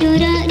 दूरा